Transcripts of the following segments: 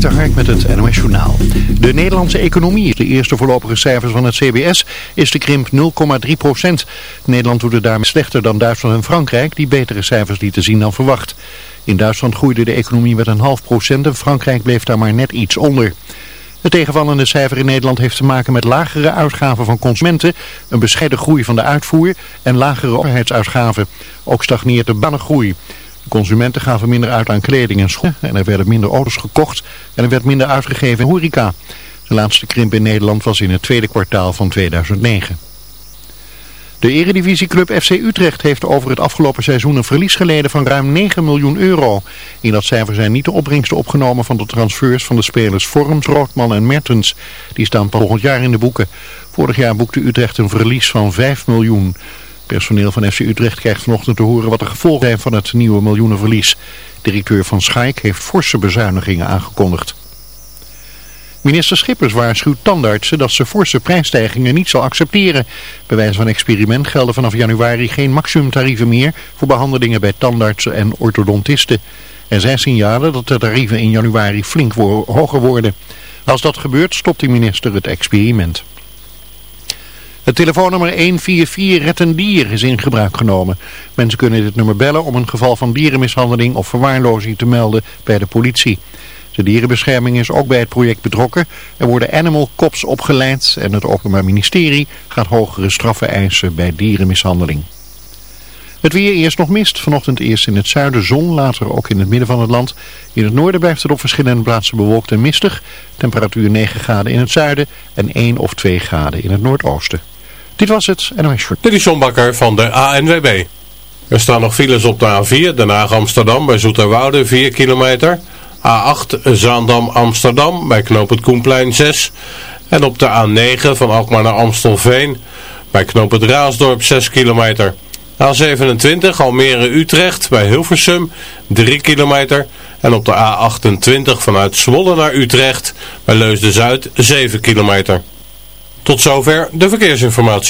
De Hark met het NOS Journaal. De Nederlandse economie, de eerste voorlopige cijfers van het CBS, is de krimp 0,3 procent. Nederland doet het daarmee slechter dan Duitsland en Frankrijk, die betere cijfers lieten zien dan verwacht. In Duitsland groeide de economie met een half procent en Frankrijk bleef daar maar net iets onder. Het tegenvallende cijfer in Nederland heeft te maken met lagere uitgaven van consumenten, een bescheiden groei van de uitvoer en lagere overheidsuitgaven. Ook stagneert de banengroei. Consumenten gaven minder uit aan kleding en schoenen en er werden minder auto's gekocht en er werd minder uitgegeven in horeca. De laatste krimp in Nederland was in het tweede kwartaal van 2009. De eredivisieclub FC Utrecht heeft over het afgelopen seizoen een verlies geleden van ruim 9 miljoen euro. In dat cijfer zijn niet de opbrengsten opgenomen van de transfers van de spelers Vorms, Roodman en Mertens. Die staan volgend jaar in de boeken. Vorig jaar boekte Utrecht een verlies van 5 miljoen. Personeel van FC Utrecht krijgt vanochtend te horen wat de gevolgen zijn van het nieuwe miljoenenverlies. Directeur van Schaik heeft forse bezuinigingen aangekondigd. Minister Schippers waarschuwt tandartsen dat ze forse prijsstijgingen niet zal accepteren. Bij wijze van experiment gelden vanaf januari geen maximumtarieven meer voor behandelingen bij tandartsen en orthodontisten. Er zijn signalen dat de tarieven in januari flink hoger worden. Als dat gebeurt stopt de minister het experiment. Het telefoonnummer 144 Red een Dier is in gebruik genomen. Mensen kunnen dit nummer bellen om een geval van dierenmishandeling of verwaarlozing te melden bij de politie. De dierenbescherming is ook bij het project betrokken. Er worden animal cops opgeleid en het Openbaar Ministerie gaat hogere straffen eisen bij dierenmishandeling. Het weer eerst nog mist. Vanochtend eerst in het zuiden zon, later ook in het midden van het land. In het noorden blijft het op verschillende plaatsen bewolkt en mistig. Temperatuur 9 graden in het zuiden en 1 of 2 graden in het noordoosten. Dit was het NOS Short. Dit is John Bakker van de ANWB. Er staan nog files op de A4, Den Haag Amsterdam bij Zoeterwoude 4 kilometer... A8 Zaandam-Amsterdam bij knoop het Koenplein 6. En op de A9 van Alkmaar naar Amstelveen bij knoop het Raasdorp 6 kilometer. A27 Almere-Utrecht bij Hilversum 3 kilometer. En op de A28 vanuit Zwolle naar Utrecht bij Leusden-Zuid 7 kilometer. Tot zover de verkeersinformatie.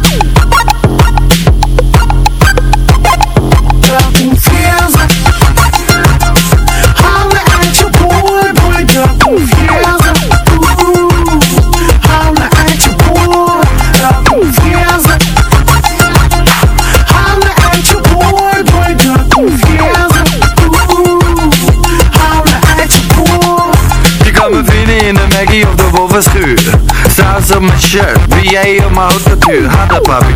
Je op mijn shirt, BA op mijn haute Hadden papi,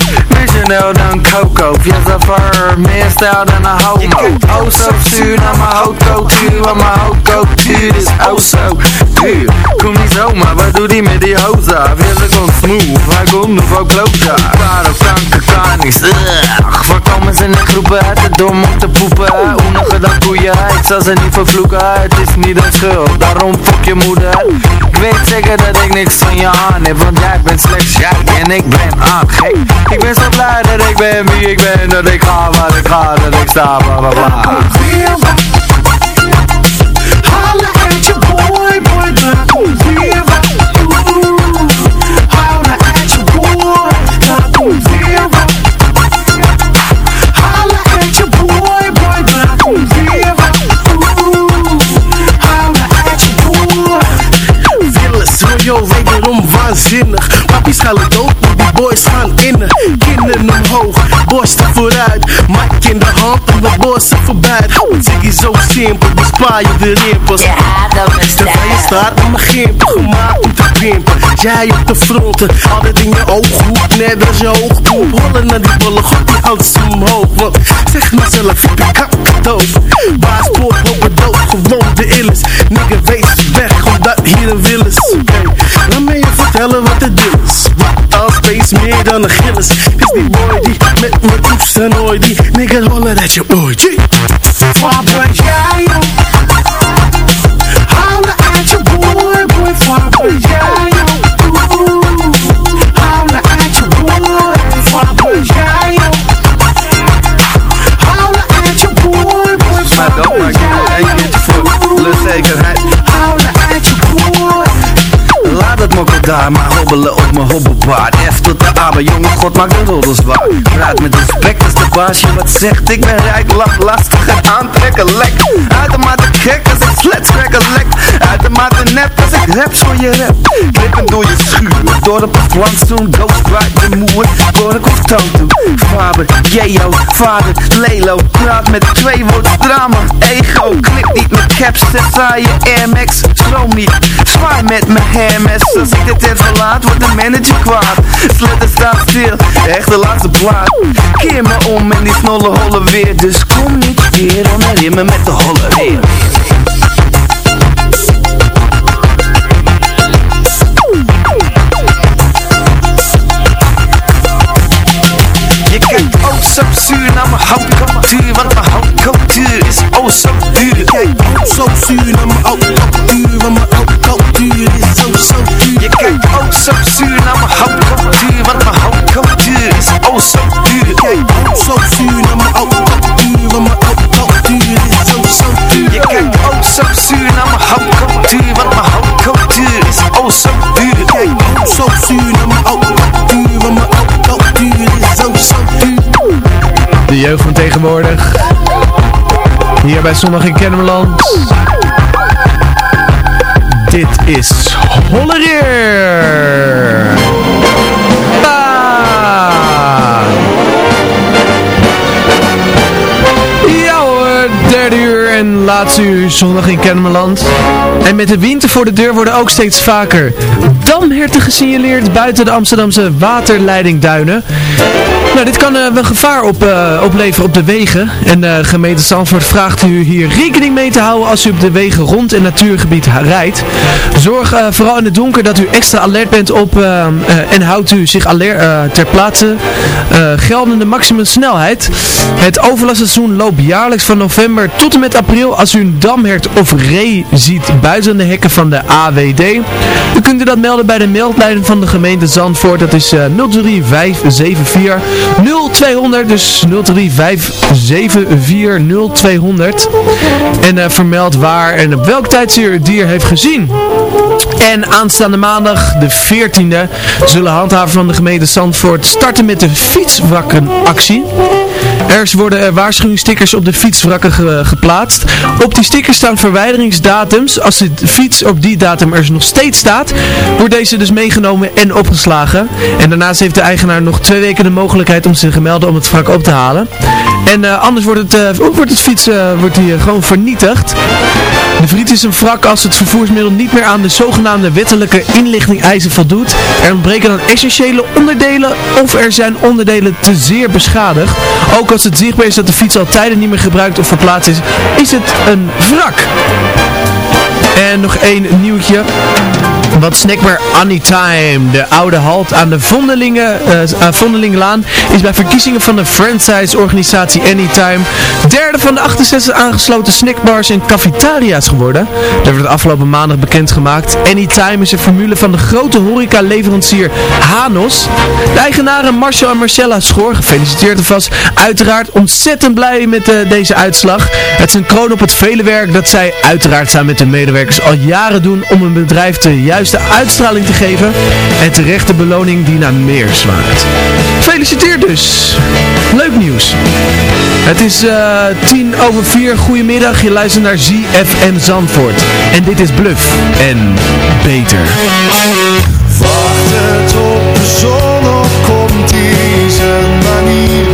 Chanel dan Coco. Via Zafar, meer stijl dan een homo. Oh zo zuur naar mijn haute cultuur Want mijn haute cultuur is oh zo duur Kom niet zomaar, wat doet die met die hoza? Wil ik ons smooth, hij komt nu voor closure. Klare franke kanis, ugh. Voorkomen ze in groepen, het is dom om te poepen Oenige dan koeien, ik zal ze niet vervloeken Het is niet een schuld, daarom fuck je moeder. Ik weet zeker dat ik niks van je aan heb Want jij bent slechts jij en ik ben aan gek Ik ben zo blij dat ik ben wie ik ben Dat ik ga waar ik ga, dat ik sta bla bla bla Holla at your boy, boy, om vier wat. Holla at your boy, om vier wat. Holla at your boy, boy, om vier wat. Holla at your boy. Willis, Royal, wederom waanzinnig Papi schalen dood, maar die boys gaan innen Kinderen omhoog, borsten vooruit. Mike in de hand en we borsten voorbij. Het ziggy zo simpel, bespaar je de rimpels. Ja, dat is Terwijl je staat aan mijn gimpen, gemaakt om te pimpen Jij op de fronten, altijd in je ooghoek Net als je oogpoep, rollen naar die bolle god, die ze omhoog. Want zeg maar zelf, heb kakdoof Baas, poort, op dood, gewoon de illis. Nigga, wees weg, omdat hier een wil is het is Wat als space meer dan een gillis Is. Die boy die met me toetst en ooit Die nigga rollen dat je ooit Papa Jayo. Holla daar maar hobbelen op mijn F tot de A, maar jongen, god maakt de roddels waar Praat met respect als de baasje wat zegt. Ik ben rijk, lap, lastig en lek. Uitermate gek als ik trekken lek. Uitermate nep als ik rap voor je rap. Klippen door je schuur, door een plantsoen. Ghost ride de moer, door toon toe Faber, Jeo, vader, Lelo. Praat met twee woorden drama, ego. Klik niet met caps, saaie Air Max. Stroom niet, zwaai met mijn Hermes. Als ik dit even verlaat, wordt de manager kwaad Sletten staat stil, echt de laatste plaat. Keer me om en die snolle holle weer. Dus kom niet weer onderin me met de holle weer. Je kijkt oh zo zuur naar mijn houtcultuur Want mijn houtcultuur is oh zo duur. Je kijkt oh zo zuur naar mijn oude cultuur Want mijn oude cultuur is zo zo duur. Je kijkt oh zo zuur naar mijn houtcultuur bij Zondag in Kennemerland. Dit is Hollereer. Laatste uur Zondag in Kennemerland. En met de winter voor de deur worden ook steeds vaker damherten gesignaleerd buiten de Amsterdamse waterleidingduinen. Nou, dit kan uh, een gevaar op, uh, opleveren op de wegen. En uh, gemeente Zandvoort vraagt u hier rekening mee te houden als u op de wegen rond een natuurgebied rijdt. Zorg vooral in het donker dat u extra alert bent op en houdt u zich alert ter plaatse geldende maximumsnelheid. Het overlastseizoen loopt jaarlijks van november tot en met april als u een damhert of ree ziet buiten de hekken van de AWD. Dan kunt u dat melden bij de meldlijn van de gemeente Zandvoort. Dat is 03574 0200, dus 03574 0200. En uh, vermeld waar en op welk tijdsuur het dier heeft gezien. En aanstaande maandag, de 14e, zullen handhavers van de gemeente Zandvoort starten met de fietswrakkenactie. Er worden waarschuwingsstickers op de fietswrakken ge geplaatst. Op die stickers staan verwijderingsdatums. Als de fiets op die datum er nog steeds staat, wordt deze dus meegenomen en opgeslagen. En daarnaast heeft de eigenaar nog twee weken de mogelijkheid om zich te melden om het wrak op te halen. En uh, anders wordt het, uh, wordt het fiets wordt hier gewoon vernietigd. De friet is een wrak als het vervoersmiddel niet meer aan de zogenaamde wettelijke inlichting eisen voldoet. Er ontbreken dan essentiële onderdelen of er zijn onderdelen te zeer beschadigd. Ook als het zichtbaar is dat de fiets al tijden niet meer gebruikt of verplaatst is, is het een wrak. En nog één nieuwtje. Wat snackbar Anytime, de oude halt aan de Vondelingen, Vondelinglaan, is bij verkiezingen van de franchise-organisatie Anytime derde van de 68 aangesloten snackbars en cafetaria's geworden. Dat werd afgelopen maandag bekendgemaakt. Anytime is een formule van de grote horeca-leverancier Hanos. De eigenaren Marcel en Marcella Schoor, gefeliciteerd alvast, uiteraard ontzettend blij met eh, deze uitslag. Het is een kroon op het vele werk dat zij uiteraard samen met de medewerkers al jaren doen om een bedrijf de juiste uitstraling te geven en terechte beloning die naar meer zwaait. Gefeliciteerd dus! Leuk nieuws! Het is eh, tien over vier. Goedemiddag, je luistert naar ZFM Zandvoort. En dit is Bluff en Beter. Wachten tot de zon is een manier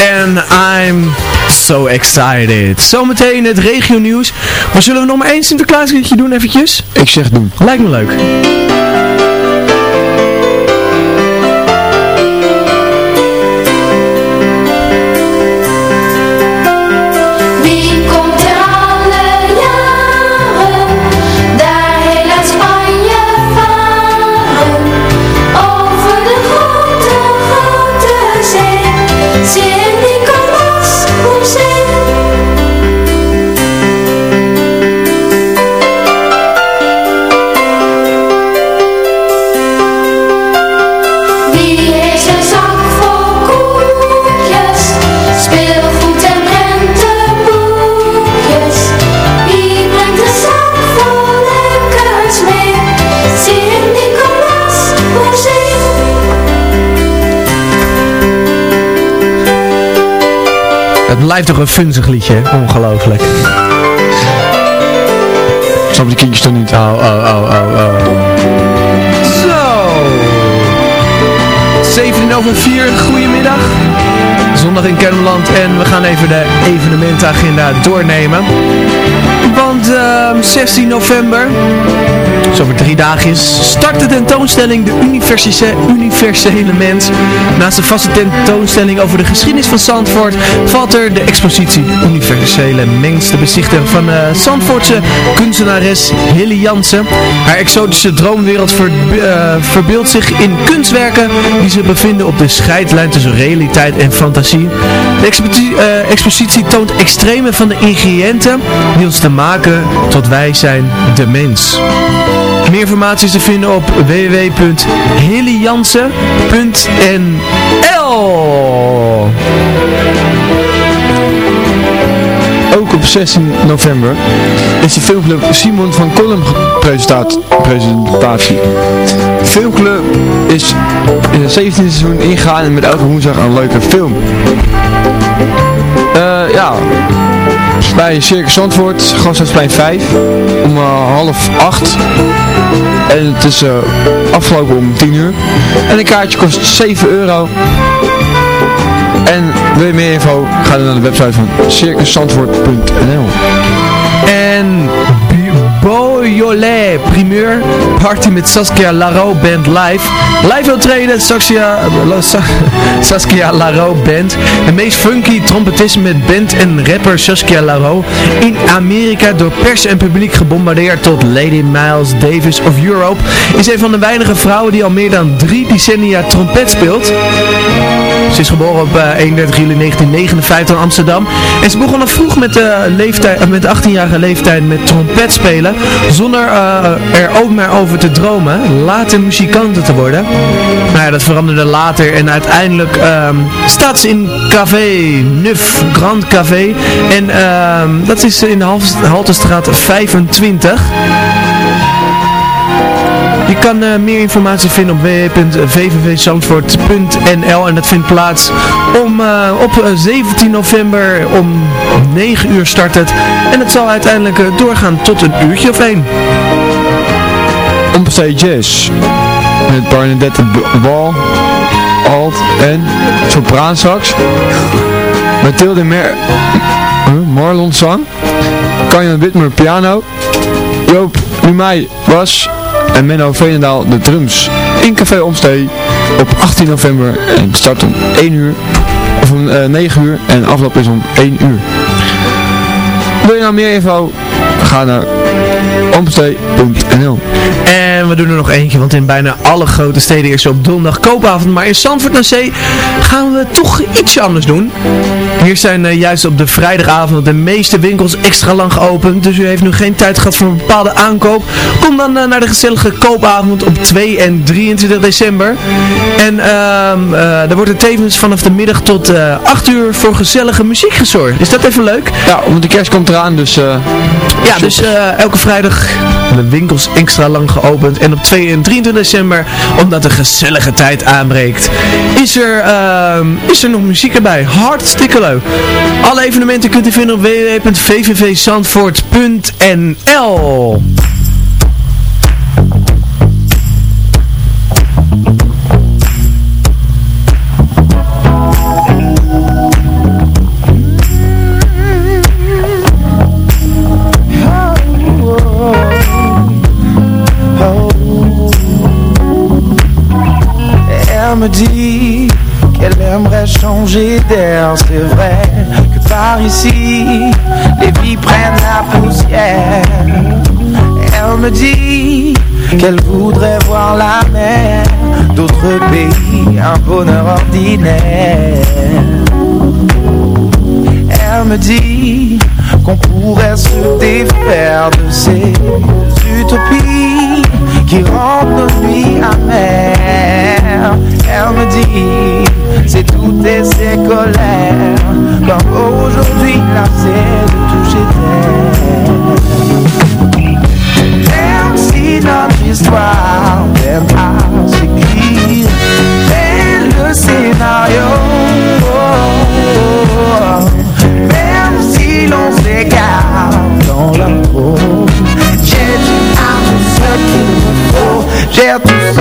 And I'm so excited. Zometeen het regio nieuws. Maar zullen we nog maar één Sinterklaasliedje doen eventjes? Ik zeg doen. Lijkt me leuk. Blijft toch een funzig liedje, ongelooflijk. Ik snap die kindjes toch niet. Oh, oh, oh, oh, oh. Zo. 17 over 4, goedemiddag. Zondag in Kennemerland en we gaan even de evenementenagenda doornemen. Want ehm 16 november, zo over drie dagen is, start de tentoonstelling De Universele, Mens. Naast de vaste tentoonstelling over de geschiedenis van Zandvoort valt er de expositie Universele Mens te bezichtigen van de Zandvoortse kunstenares Hilly Jansen. Haar exotische droomwereld eh, verbeeldt zich in kunstwerken die zich bevinden op de scheidlijn tussen realiteit en fantasie. De expositie, eh, expositie toont extreme van de ingrediënten die ons te maken tot wij zijn de mens. Meer informatie is te vinden op www.hillyjansen.nl Ook op 16 november is de filmclub Simon van Kolm presentatie. De filmclub is in het 17e seizoen ingegaan en met elke woensdag een leuke film. Eh ja, bij Circus Zandvoort, Gasthuisplein 5, om eh, half 8. En het is eh, afgelopen om 10 uur. En een kaartje kost 7 euro. En wil je meer info, ga dan naar de website van circuszandvoort.nl En Beaujolais primeur party met Saskia Laro Band live. Live optreden Saskia, La- Sa- Saskia Laro Band. De meest funky trompetisme met band en rapper Saskia Laro. In Amerika door pers en publiek gebombardeerd tot Lady Miles Davis of Europe. Is een van de weinige vrouwen die al meer dan drie decennia trompet speelt. Ze is geboren op eh, 31 juli 1959 in Amsterdam. En ze begon al vroeg met, de leeftijd, eh, met de 18-jarige leeftijd met trompet spelen. Zonder eh, er ook maar over te dromen. Later muzikante te worden. Nou ja, dat veranderde later. En uiteindelijk ehm, staat ze in Café Nuf Grand Café. En ehm, dat is in de Hal- Haltestraat 25. Je kan eh, meer informatie vinden op www.vvvzandvoort.nl en dat vindt plaats om, eh, op eh, 17 november om 9 uur start het. En het zal uiteindelijk eh, doorgaan tot een uurtje of één. Omstee Jazz. Met Barnadette Ball, alt en sopraansax. Mathilde Mer? Marlon zang. Kanjan Witmer piano. Joop Lumay bas. En Menno Veenendaal de drums. In Café Omstee op 18 november. En start om 1 uur. Of om eh, 9 uur. En afloop is om 1 uur. Wil je nou meer info? Ga naar omstee.nl En we doen er nog eentje, want in bijna alle grote steden is er op donderdag koopavond. Maar in Zandvoort aan Zee gaan we toch ietsje anders doen. Hier zijn eh, juist op de vrijdagavond de meeste winkels extra lang geopend. Dus u heeft nu geen tijd gehad voor een bepaalde aankoop. Kom dan eh, naar de gezellige koopavond op 2 en 23 december. En ehm eh, er wordt er tevens vanaf de middag tot eh 8 uur voor gezellige muziek gezorgd. Is dat even leuk? Ja, want de kerst komt eraan, dus... Ja, dus elke vrijdag de winkels extra lang geopend. En op 2 en 23 december, omdat de gezellige tijd aanbreekt, is er, ehm, is er nog muziek erbij. Hartstikke leuk. Alle evenementen kunt u vinden op www.vvvzandvoort.nl me dit qu'elle aimerait changer d'air, c'est vrai que par ici, les vies prennent la poussière. Elle me dit qu'elle voudrait voir la mer d'autres pays, un bonheur ordinaire. Elle me dit qu'on pourrait se défaire de ces utopies qui rendent nos nuits amères. Elle me dit, c'est toutes ces colères, comme aujourd'hui la de toucher terre. Même si notre histoire à s'écrire, et le scénario. Même si l'on s'égare dans la peau faut J'ai tout ce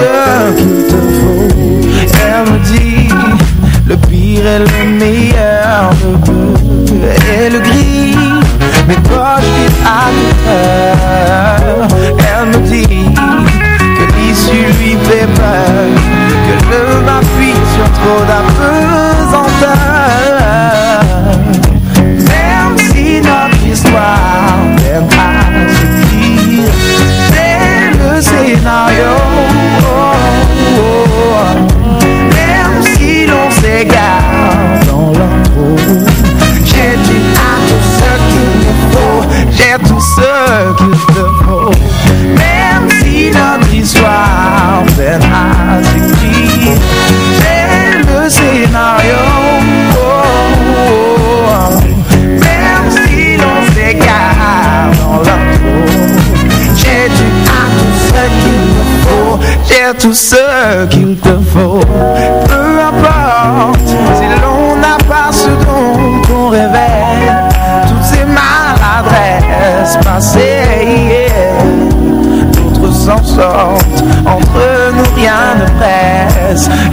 qu'il te faut. Elle me dit Le pire et le meilleur de peu Et le gris Mais toi je vis à cœur Elle me dit Que l'issue lui fait peur Que je m'appuie sur trop d'apesanteur faut J'ai tout ce qu'il te faut Même si notre histoire peine à s'écrire C'est le scénario Même si l'on s'égare dans l'intro J'ai dit à tout ce qu'il me faut J'ai tout ce qu'il te faut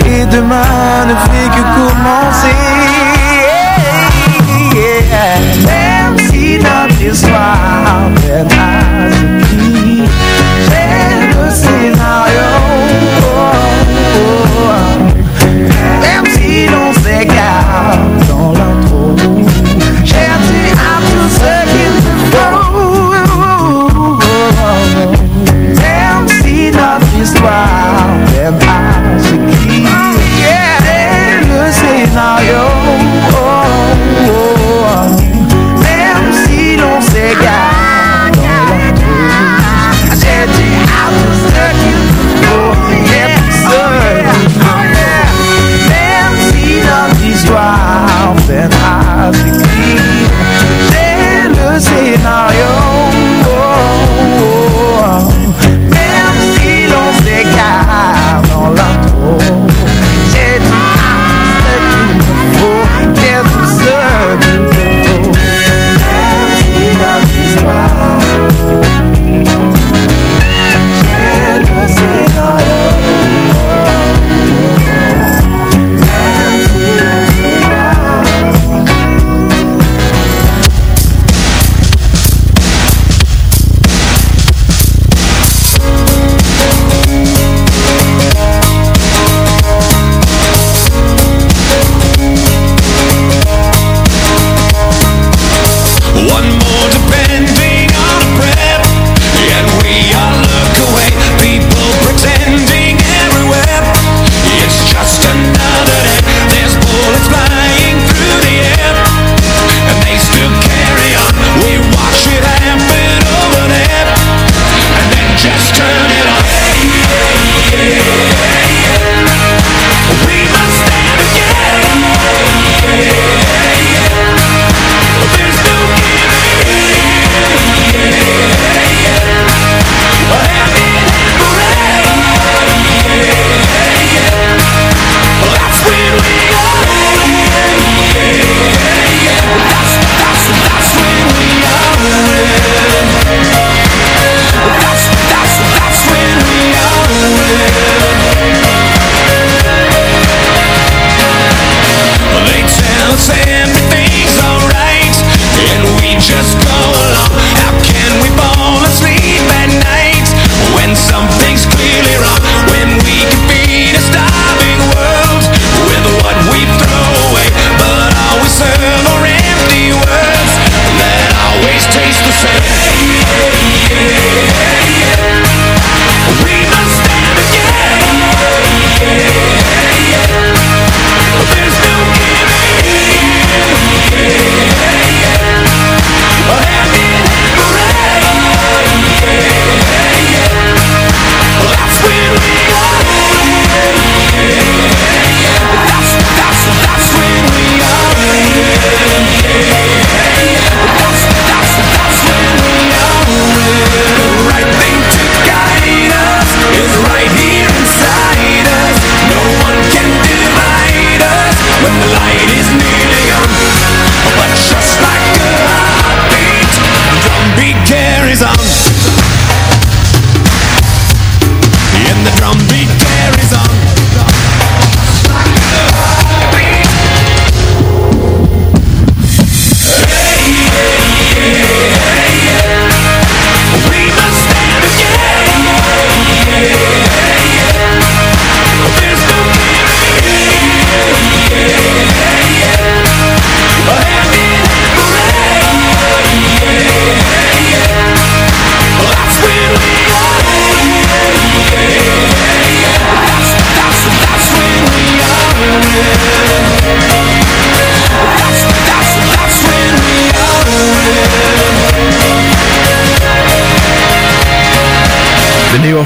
Et demain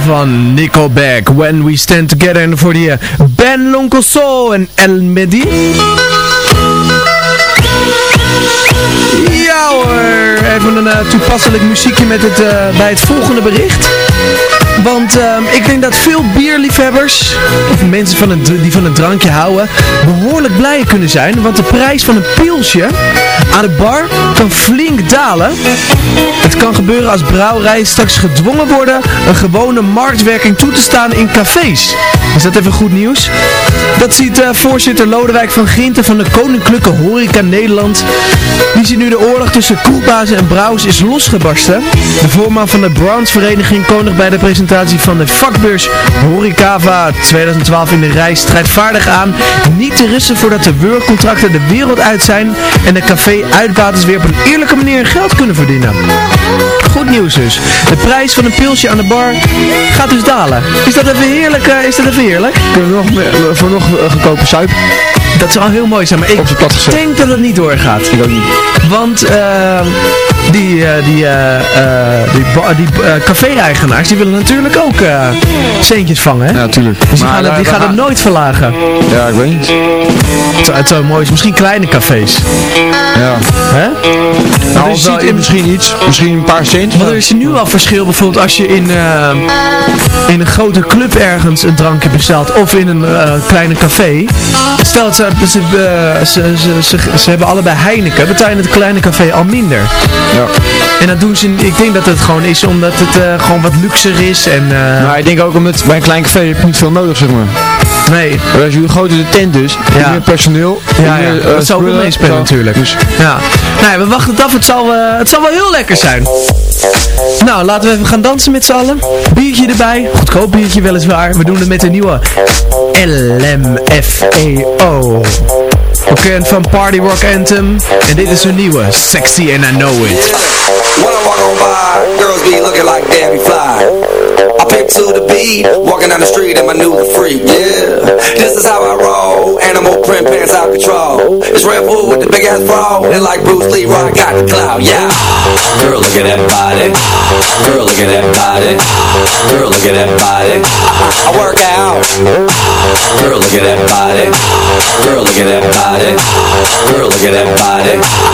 van Nickelback, When We Stand Together. En voor die Ben Loncoso en El Medi. Ja hoor, even een uh, toepasselijk muziekje met het, uh, bij het volgende bericht. Want uh, ik denk dat veel bierliefhebbers, of mensen van die van een drankje houden, behoorlijk blij kunnen zijn. Want de prijs van een pilsje aan de bar kan flink dalen. Het kan gebeuren als brouwerijen straks gedwongen worden een gewone marktwerking toe te staan in cafés. Is dat even goed nieuws? Dat ziet uh, voorzitter Lodewijk van Ginten van de Koninklijke Horeca Nederland. Die ziet nu de oorlog tussen koelbazen en brouwers is losgebarsten. De voorman van de Browns-vereniging kondigt bij de presentatie van de vakbeurs Horecava 2012 in de rij strijdvaardig aan niet te rusten voordat de workcontracten de wereld uit zijn en de café-uitbaters weer op een eerlijke manier geld kunnen verdienen. Goed nieuws dus. De prijs van een pilsje aan de bar gaat dus dalen. Is dat even heerlijk? Uh, is dat even heerlijk? Kunnen we nog, meer, voor nog goedkope suip? Dat zou heel mooi zijn, maar ik denk dat het niet doorgaat. Ik ook niet. Want uh, die, uh, die, uh, die, die café-eigenaars, die willen natuurlijk ook centjes vangen, hè? Ja, natuurlijk. Dus die gaan, het, die gaan het nooit verlagen. Ja, ik weet niet. Het, het zou mooi zijn. Misschien kleine cafés. Ja. Hè? Nou, ziet in, misschien iets. Misschien een paar cent. Want er is nu al verschil bijvoorbeeld als je in, in een grote club ergens een drankje bestelt of in een kleine café. Stel dat ze, ze, ze, ze, ze, hebben allebei Heineken, betaal je het kleine café al minder. Ja. En dat doen ze, ik denk dat het gewoon is omdat het uh, gewoon wat luxer is en... Uh... Nou, ik denk ook omdat bij een klein café heb je niet veel nodig, zeg maar. Nee. Maar als je groter de tent dus, ja. meer personeel. Ja. Meer, uh, dat zou ook meespelen natuurlijk. Dus. Ja. Nou we wachten het af. Het zal, uh, het zal wel heel lekker zijn. Nou, laten we even gaan dansen met z'n allen. Biertje erbij. Goedkoop biertje weliswaar. We doen het met een nieuwe LMFAO. Bekend van Party Rock Anthem. En dit is een nieuwe. Sexy and I Know It. When I walk on by, girls be looking like Debbie Fly. I pick to the beat, walking down the street in my new freak, yeah. This is how I roll, animal print pants out control. It's Red Bull with the big ass bra, and like Bruce Lee, I got the clout, yeah. Girl, look at that body. Girl, look at that body. Girl, look at that body. I work out. Girl, look at that body. Girl, look at that body. Girl, look at that body.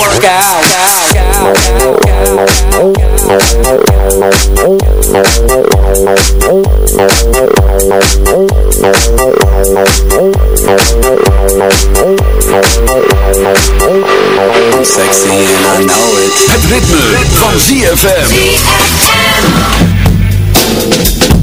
Work out. sexy and I know it. Het ritme van ZFM. Walking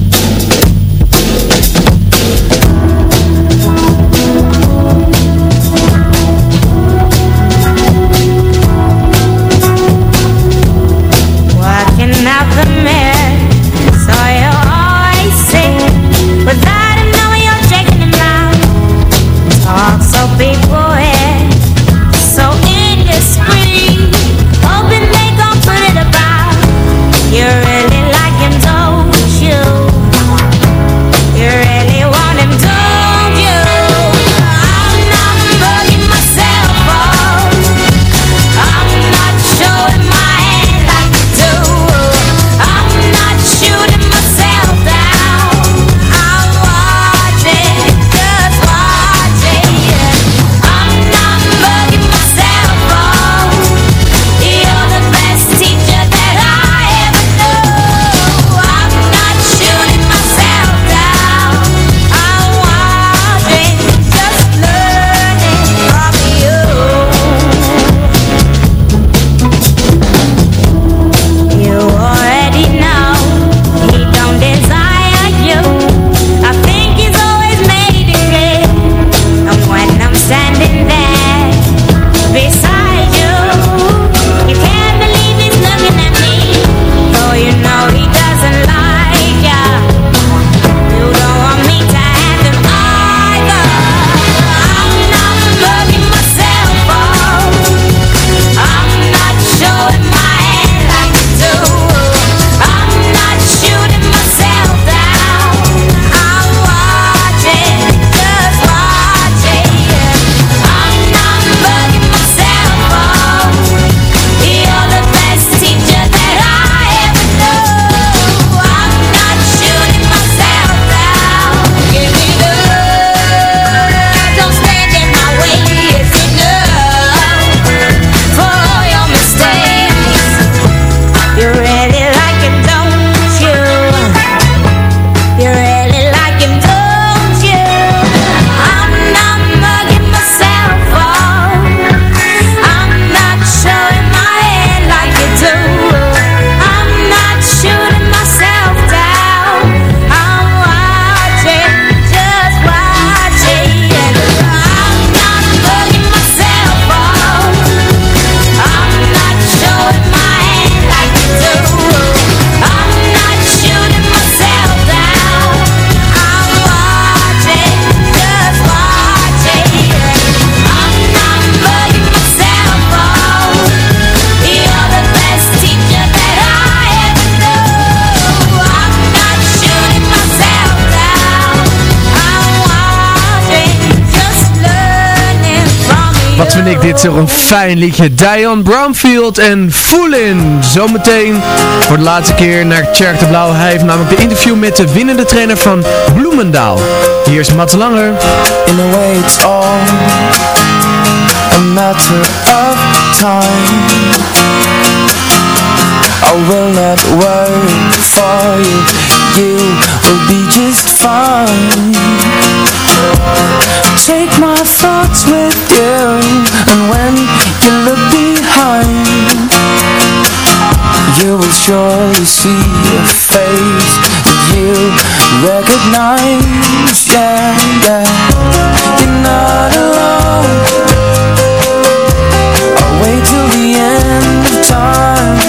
ik dit toch een fijn liedje. Diane Brownfield en Foolin. Zometeen voor de laatste keer naar Tjerk de Blauw. Hij heeft namelijk de interview met de winnende trainer van Bloemendaal. Hier is Mats Langer. In a way all a matter of time I will not worry for you You will be just fine Take my thoughts with you And when you look behind You will surely see a face that you recognize. Yeah, yeah. You're not alone. I'll wait till the end of time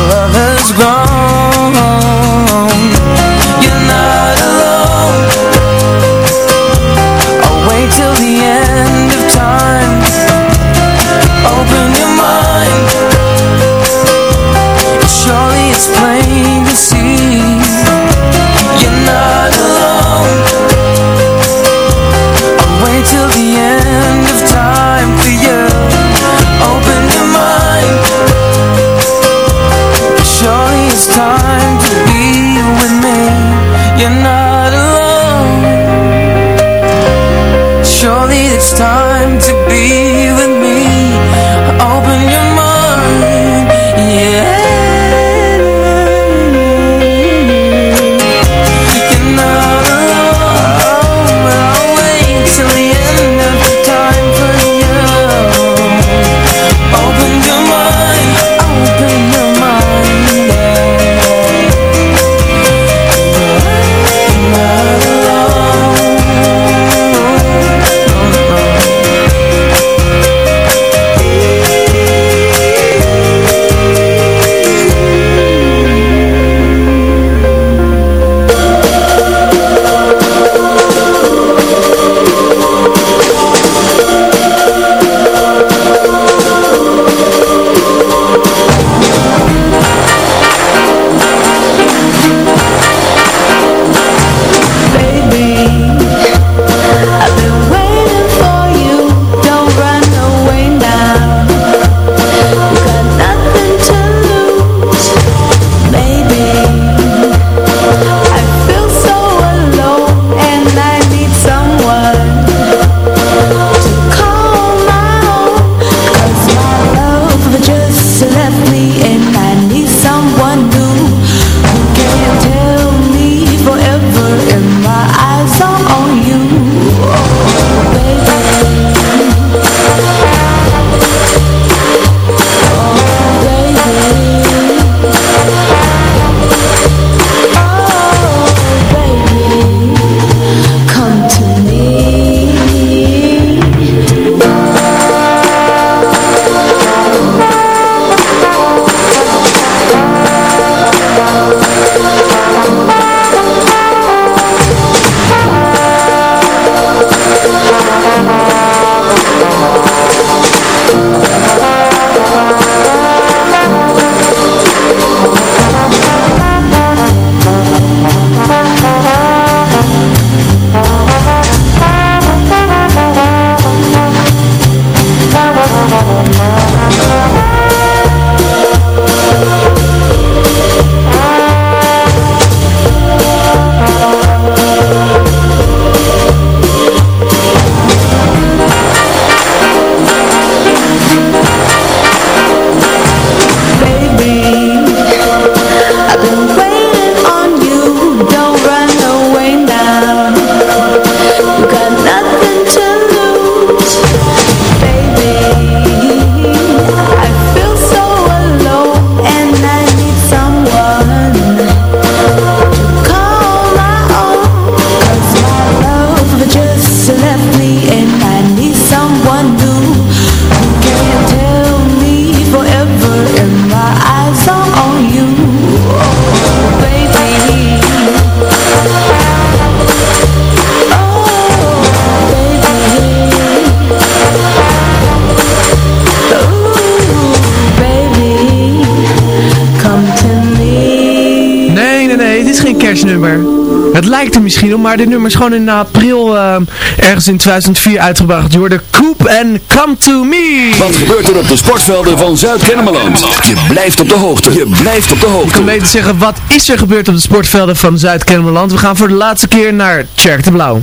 Het lijkt er misschien op, maar dit nummer is gewoon in april eh, ergens in 2004 uitgebracht. Je hoorde Coop en Come To Me. Wat gebeurt er op de sportvelden van Zuid-Kennemerland? Je blijft op de hoogte. Je blijft op de Ik hoogte. kan beter zeggen, wat is er gebeurd op de sportvelden van Zuid-Kennemerland? We gaan voor de laatste keer naar Tjerk de Blauw.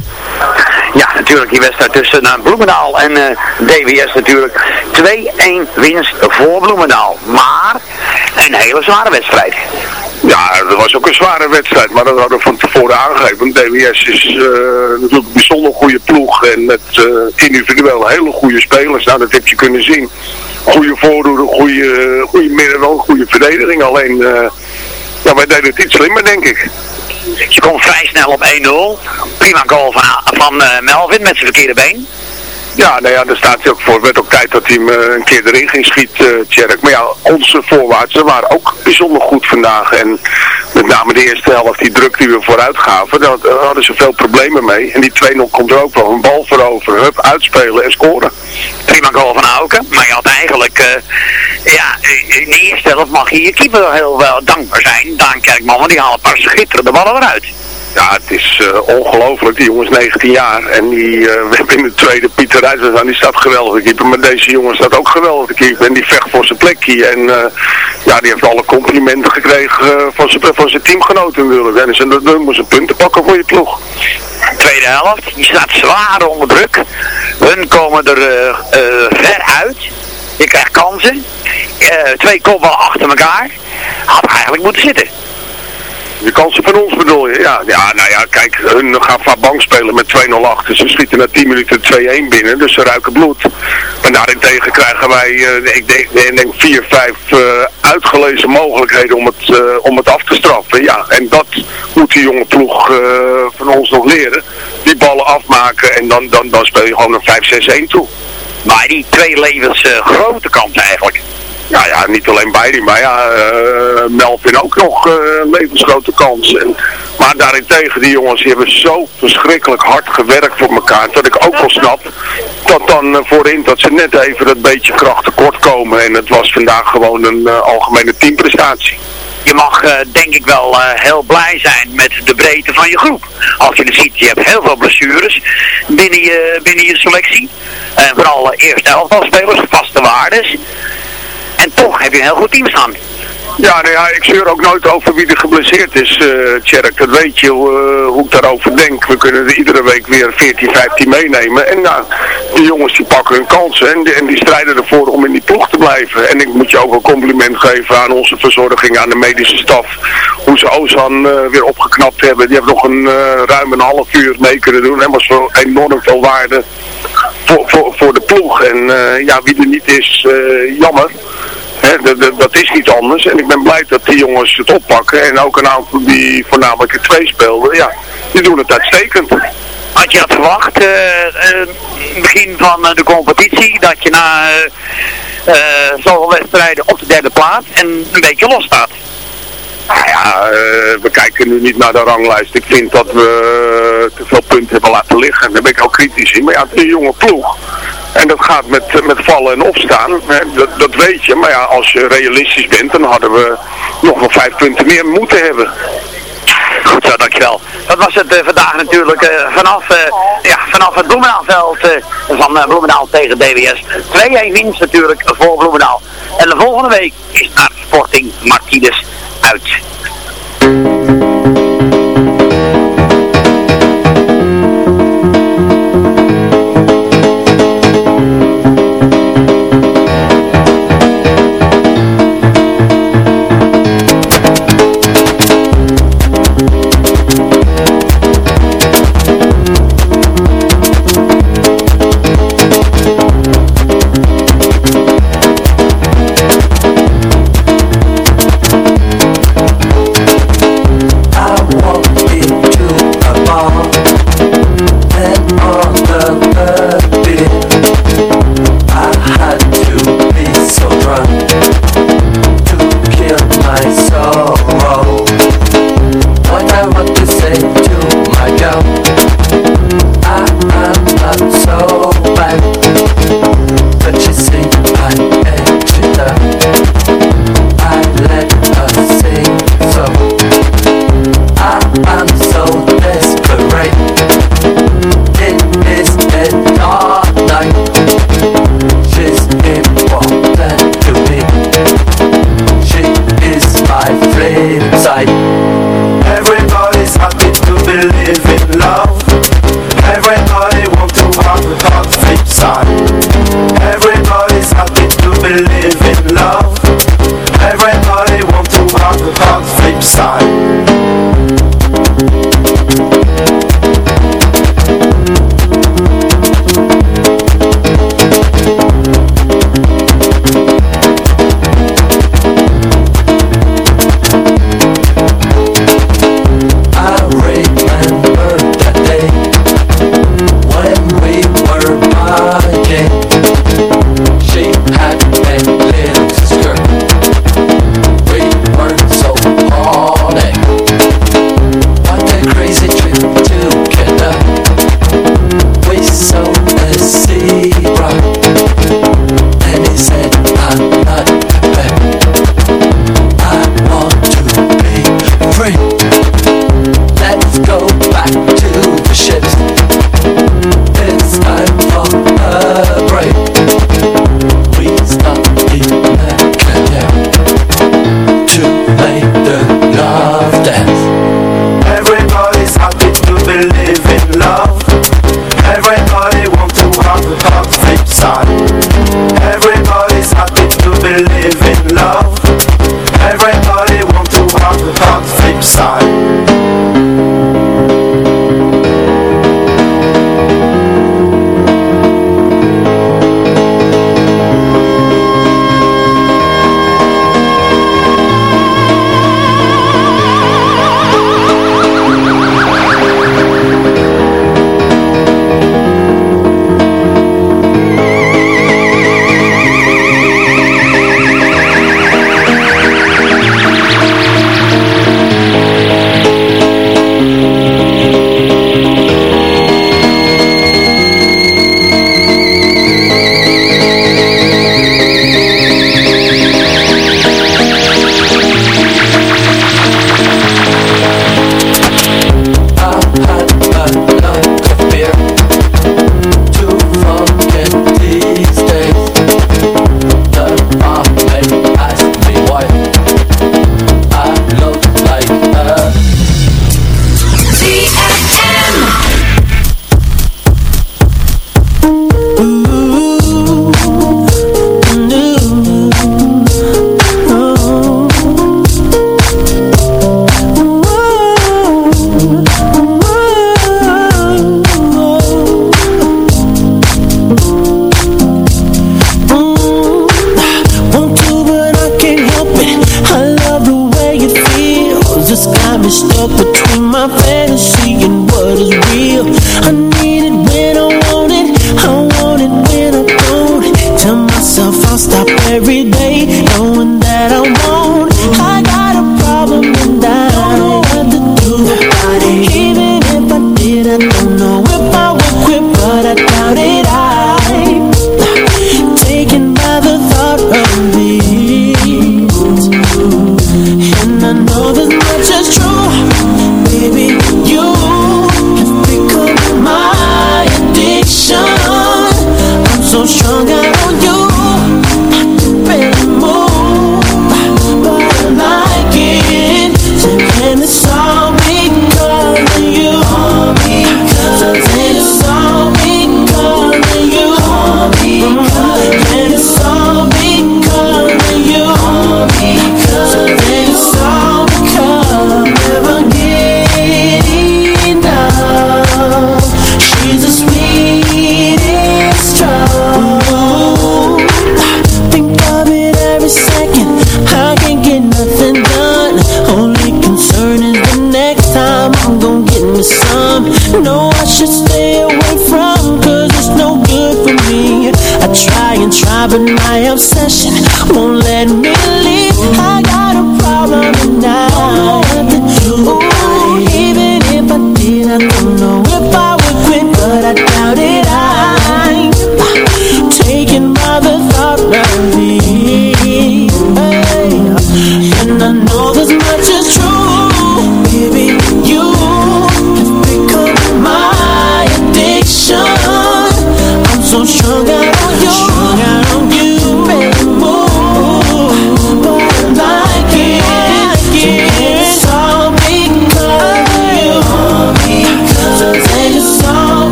Ja, natuurlijk die wedstrijd tussen uh, Bloemendaal en eh, DWS natuurlijk. 2-1 winst voor Bloemendaal. Maar een hele zware wedstrijd. Ja, dat was ook een zware wedstrijd, maar dat hadden we van tevoren aangegeven. DWS is eh, natuurlijk een bijzonder goede ploeg en met eh, individueel hele goede spelers. Nou, dat heb je kunnen zien. Goede voordoen, goede, goede midden, wel een goede verdediging. Alleen, eh, ja, wij deden het iets slimmer, denk ik. Je komt vrij snel op 1-0. Prima goal van, van Melvin met zijn verkeerde been. Ja, nou ja, daar staat hij ook voor. Het werd ook tijd dat hij hem eh, een keer erin ging schieten, Tjerk. Maar ja, onze voorwaartsen waren ook bijzonder goed vandaag. En met name de eerste helft, die druk die we vooruit gaven, daar hadden ze veel problemen mee. En die 2-0 komt er ook wel. Een bal veroveren, hup, uitspelen en scoren. Prima goal van Auken. Maar je had eigenlijk, eh, ja, in de eerste helft mag je je keeper heel wel dankbaar zijn. Daan Kerkman, want die haalt een paar schitterende ballen eruit. Ja, het is eh, ongelooflijk. Die jongen is 19 jaar. En die, uh, in de tweede Pieter Rijsers aan. Die staat geweldig keeper. Maar deze jongen staat ook geweldig keeper. En die vecht voor zijn plekje. En eh, ja, die heeft alle complimenten gekregen van zijn van zijn teamgenoten natuurlijk. En ze dan moet ze punten pakken voor je ploeg. Tweede helft, die staat zwaar onder druk. Hun komen er ver uit. Je krijgt kansen. twee kopballen achter elkaar. Had eigenlijk moeten zitten. De kansen van ons bedoel je? Ja, ja nou ja, kijk, hun gaan van bank spelen met 2-0 achter. Ze schieten na 10 minuten 2-1 binnen, dus ze ruiken bloed. En daarentegen krijgen wij, uh, ik denk, denk 4, 5 uh, uitgelezen mogelijkheden om het, uh, om het af te straffen. Ja, en dat moet die jonge ploeg van ons nog leren. Die ballen afmaken en dan, dan, dan speel je gewoon een 5-6-1 toe. Maar die twee levens grote kansen eigenlijk. Ja, ja, niet alleen Beiri, maar ja, uh, Melvin ook nog uh, levensgrote kans. Maar daarentegen, die jongens hebben zo verschrikkelijk hard gewerkt voor elkaar, dat ik ook wel snap dat dan uh, voorin dat ze net even dat beetje kracht tekort komen. En het was vandaag gewoon een algemene teamprestatie je mag denk ik wel heel blij zijn met de breedte van je groep. Als je het ziet, je hebt heel veel blessures binnen je, binnen je selectie. En vooral uh, eerste elftalspelers, vaste waardes. En toch heb je een heel goed team staan. Ja, nou ik zeur ook nooit over wie er geblesseerd is, uh. Dat weet je uh, hoe ik daarover denk. We kunnen er iedere week weer 14, 15 meenemen. En nou, die jongens die pakken hun kansen en en die strijden ervoor om in die ploeg te blijven. En ik moet je ook een compliment geven aan onze verzorging, aan de medische staf. Hoe ze Ozan uh, weer opgeknapt hebben. Die hebben nog een ruim een half uur mee kunnen doen. En was wel enorm veel waarde voor, voor, voor de ploeg. En ja, wie er niet is, jammer. He, dat is niet anders. En ik ben blij dat die jongens het oppakken. En ook een aantal die voornamelijk in twee speelden. Ja, die doen het uitstekend. Had je dat verwacht, uh, uh, begin van uh, de competitie, dat je na zoveel wedstrijden op de derde plaats en een beetje los staat? Nou ja, we kijken nu niet naar de ranglijst. Ik vind dat we te veel punten hebben laten liggen. Daar ben ik ook kritisch in. Maar ja, het is een jonge ploeg. En dat gaat met, met vallen en opstaan. Dat, dat weet je. Maar ja, als je realistisch bent, dan hadden we nog wel vijf punten meer moeten hebben. Goed zo, dankjewel. Dat was het uh, vandaag natuurlijk uh, vanaf, ja, vanaf het Bloemendaalveld van Bloemendaal tegen DWS. 2-1 winst natuurlijk voor Bloemendaal. En de volgende week is naar Sporting Martinez uit.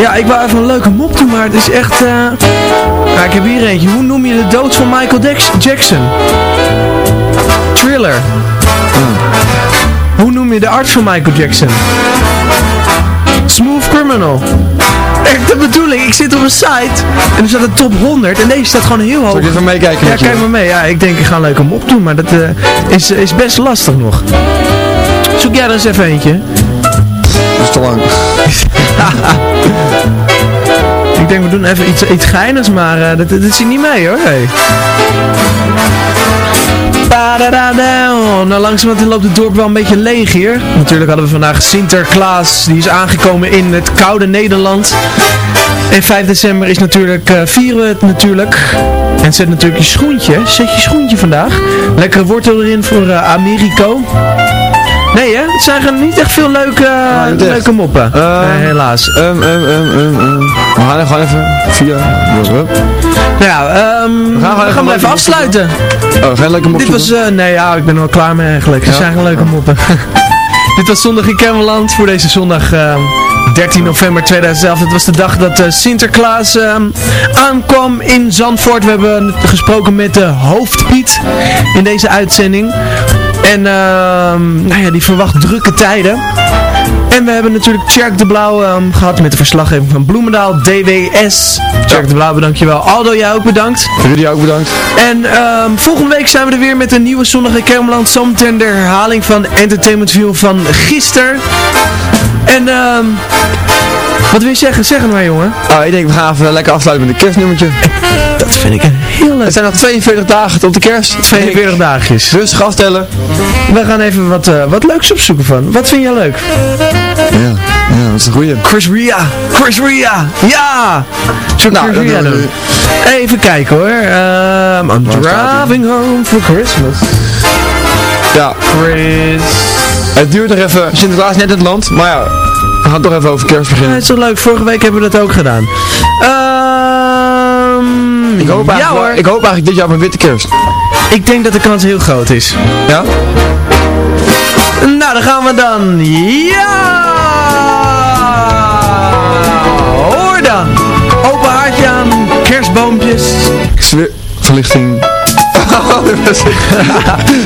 Ja, ik wou even een leuke mop doen, maar het is echt... eh Ja, ik heb hier eentje. Hoe noem je de dood van Michael Dex- Jackson? Thriller. Hoe noem je de arts van Michael Jackson? Smooth Criminal. Echt de bedoeling, ik zit op een site en er staat een top 100 en deze staat gewoon heel hoog. Zal ik even meekijken Ja, kijk maar mee. Ja, ik denk ik ga een leuke mop doen, maar dat eh, is, is best lastig nog. Zoek jij er eens even eentje. Dat is te lang. Ik denk we doen even iets, iets geinigs, maar eh, dat, dat zit niet mee hoor. Hey. Nou, langzamerhand loopt het dorp wel een beetje leeg hier. Natuurlijk hadden we vandaag Sinterklaas, die is aangekomen in het koude Nederland. En 5 december is natuurlijk, eh, vieren we het natuurlijk. En zet natuurlijk je schoentje, zet je schoentje vandaag. Lekkere wortel erin voor eh, Americo. Nee hè, het zijn gewoon niet echt veel leuke, leuke moppen. Ehm, Nee, helaas. Um, um. We gaan gewoon even via... Nou ja, we gaan, even we even leuk- afsluiten. Oh, geen leuke mopje Dit was, eh, nee ja, ik ben er wel klaar mee eigenlijk. Het zijn geen leuke moppen. Dit was zondag in Kemmerland voor deze zondag uh, 13 november 2011. Het was de dag dat uh, Sinterklaas uh, aankwam in Zandvoort. We hebben gesproken met de hoofdpiet in deze uitzending. En nou ja, die verwacht drukke tijden. En we hebben natuurlijk Tjerk de Blauw um, gehad met de verslaggeving van Bloemendaal, DWS. Tjerk de Blauw, bedankt je wel. Aldo, jij ook bedankt. Jullie ook bedankt. En um, volgende week zijn we er weer met een nieuwe Zonnige Kermeland. Zometeen de herhaling van Entertainment View van gisteren. En um, wat wil je zeggen? Zeg het maar jongen. Oh, ik denk we gaan even lekker afsluiten met een kerstnummertje. Dat vind ik een heel leuk. Het zijn nog 42 dagen tot de kerst. 42 dagjes. Rustig aftellen. We gaan even wat, uh, wat leuks opzoeken van. Wat vind jij leuk? Ja, ja, dat is een goeie. Chris Ria. Chris Ria. Ja! Zoek nou, Chris Ria doen. Even kijken hoor. Um, I'm driving home for Christmas. Ja. Chris. Het duurt nog even. Sinterklaas net in het land. Maar ja, we gaan toch even over kerst beginnen. Ja, het is toch leuk. Vorige week hebben we dat ook gedaan. Um, ik, hoop ja, hoor. ik hoop eigenlijk dit jaar op een witte kerst. Ik denk dat de kans heel groot is. Ja? Nou, dan gaan we dan. Ja! Hoor dan! Open haartje aan, kerstboompjes. Verlichting.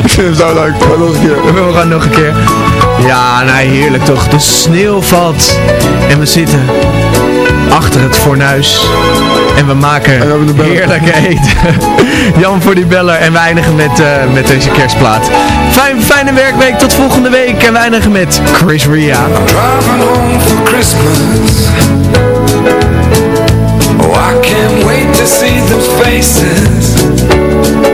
ik vind hem zo leuk. Nog een keer. We gaan nog een keer. Ja, nou heerlijk toch. De sneeuw valt. En we zitten achter het fornuis. En we maken heerlijke eten. Jan voor die beller. En we eindigen met, uh, met deze kerstplaat. Fijn, fijne werkweek. Tot volgende week. En we eindigen met Chris Ria. I'm driving home for Christmas. Oh, I can't wait to see those faces.